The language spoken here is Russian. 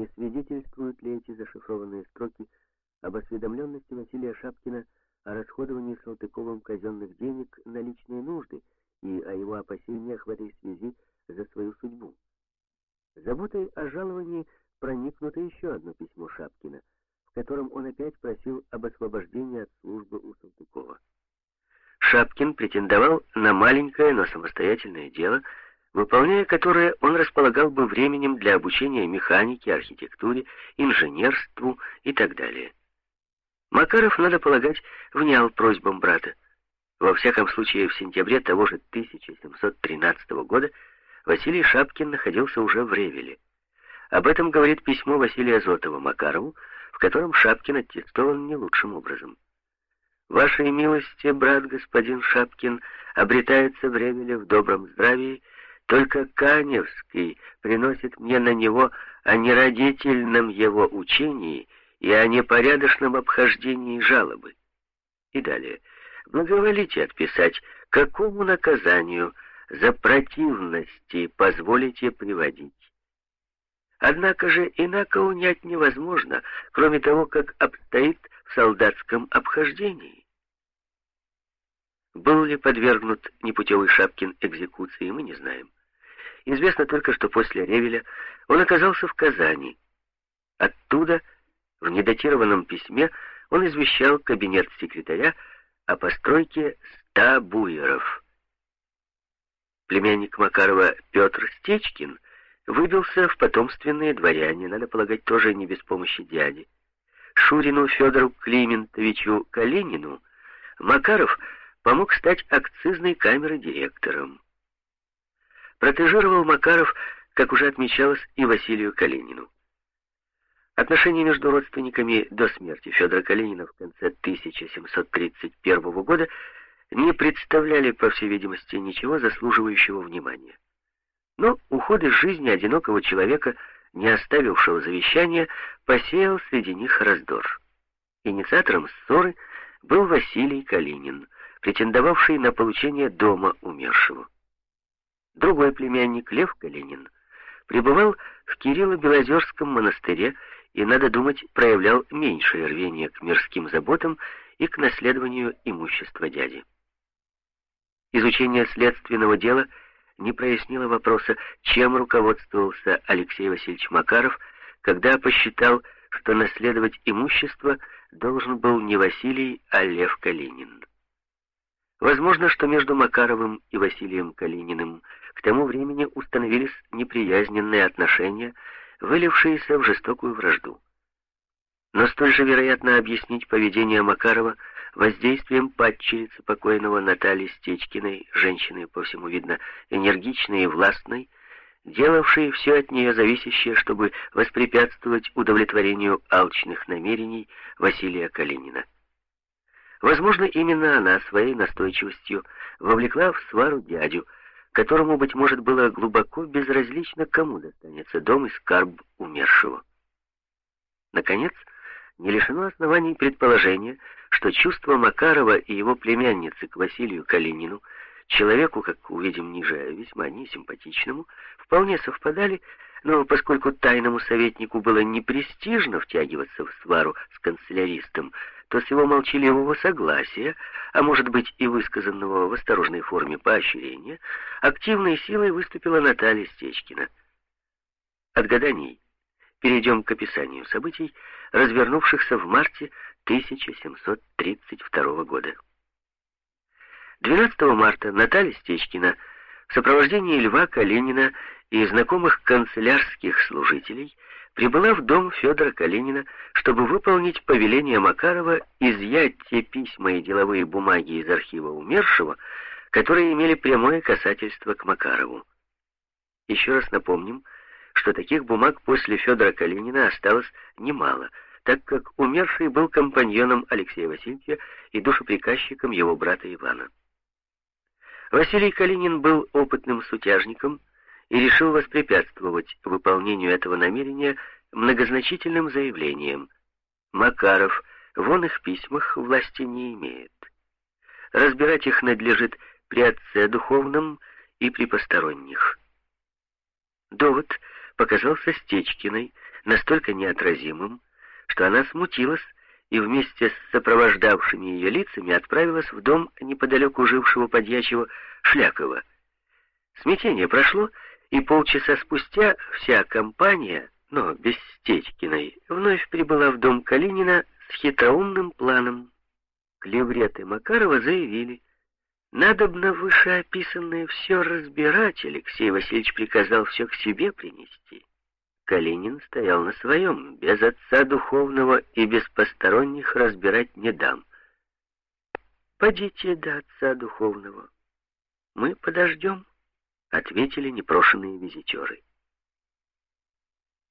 Не свидетельствуют ли эти зашифрованные строки об осведомленности Василия Шапкина о расходовании Салтыковым казенных денег на личные нужды и о его опасениях в этой связи за свою судьбу? Заботой о жаловании проникнуто еще одно письмо Шапкина, в котором он опять просил об освобождении от службы у Салтыкова. Шапкин претендовал на маленькое, но самостоятельное дело, выполняя которое он располагал бы временем для обучения механике, архитектуре, инженерству и так далее. Макаров, надо полагать, внял просьбам брата. Во всяком случае, в сентябре того же 1713 года Василий Шапкин находился уже в Ревеле. Об этом говорит письмо Василия Зотова Макарову, в котором Шапкин аттестован не лучшим образом. «Вашей милости, брат господин Шапкин, обретается в Ревеле в добром здравии, только Каневский приносит мне на него о неродительном его учении и о непорядочном обхождении жалобы». И далее. «Благоволите отписать, какому наказанию за противности позволите приводить. Однако же инако унять невозможно, кроме того, как обстоит в солдатском обхождении. Был ли подвергнут непутевый Шапкин экзекуции, мы не знаем. Известно только, что после Ревеля он оказался в Казани. Оттуда, в недатированном письме, он извещал кабинет секретаря о постройке ста буеров. Племянник Макарова Петр Стечкин выбился в потомственные дворяне, надо полагать, тоже не без помощи дяди. Шурину Федору Климентовичу Калинину Макаров помог стать акцизной камеры директором. Протежировал Макаров, как уже отмечалось, и Василию Калинину. Отношения между родственниками до смерти Федора Калинина в конце 1731 года не представляли, по всей видимости, ничего заслуживающего внимания. Но уход из жизни одинокого человека, не оставившего завещания, посеял среди них раздор. Инициатором ссоры был Василий Калинин, претендовавший на получение дома умершего. Другой племянник, Лев Калинин, пребывал в Кирилло-Белозерском монастыре и, надо думать, проявлял меньшее рвение к мирским заботам и к наследованию имущества дяди. Изучение следственного дела не прояснило вопроса, чем руководствовался Алексей Васильевич Макаров, когда посчитал, что наследовать имущество должен был не Василий, а Лев Калинин. Возможно, что между Макаровым и Василием Калининым к тому времени установились неприязненные отношения, вылившиеся в жестокую вражду. Но столь же вероятно объяснить поведение Макарова воздействием падчерицы покойного Натальи Стечкиной, женщины, по всему видно, энергичной и властной, делавшей все от нее зависящее, чтобы воспрепятствовать удовлетворению алчных намерений Василия Калинина. Возможно, именно она своей настойчивостью вовлекла в свару дядю, которому, быть может, было глубоко безразлично, кому достанется дом и скарб умершего. Наконец, не лишено оснований предположения, что чувства Макарова и его племянницы к Василию Калинину, человеку, как увидим ниже, весьма несимпатичному, вполне совпадали, но поскольку тайному советнику было непрестижно втягиваться в свару с канцеляристом, то с его молчаливого согласия, а может быть и высказанного в осторожной форме поощрения, активной силой выступила Наталья Стечкина. От гаданий перейдем к описанию событий, развернувшихся в марте 1732 года. 12 марта Наталья Стечкина в сопровождении Льва Калинина и знакомых канцелярских служителей прибыла в дом Федора Калинина, чтобы выполнить повеление Макарова изъять те письма и деловые бумаги из архива умершего, которые имели прямое касательство к Макарову. Еще раз напомним, что таких бумаг после Федора Калинина осталось немало, так как умерший был компаньоном Алексея Васильевича и душеприказчиком его брата Ивана. Василий Калинин был опытным сутяжником и решил воспрепятствовать выполнению этого намерения многозначительным заявлением. Макаров в их письмах власти не имеет. Разбирать их надлежит при отце духовном и при посторонних. Довод показался Стечкиной, настолько неотразимым, что она смутилась и вместе с сопровождавшими ее лицами отправилась в дом неподалеку жившего подьячего Шлякова. Смятение прошло, и полчаса спустя вся компания, но без Стечкиной, вновь прибыла в дом Калинина с хитроумным планом. Клевреты Макарова заявили, надобно вышеописанное все разбирать, Алексей Васильевич приказал все к себе принести. Калинин стоял на своем, без отца духовного и без посторонних разбирать не дам. «Подите до отца духовного. Мы подождем», — ответили непрошенные визитеры.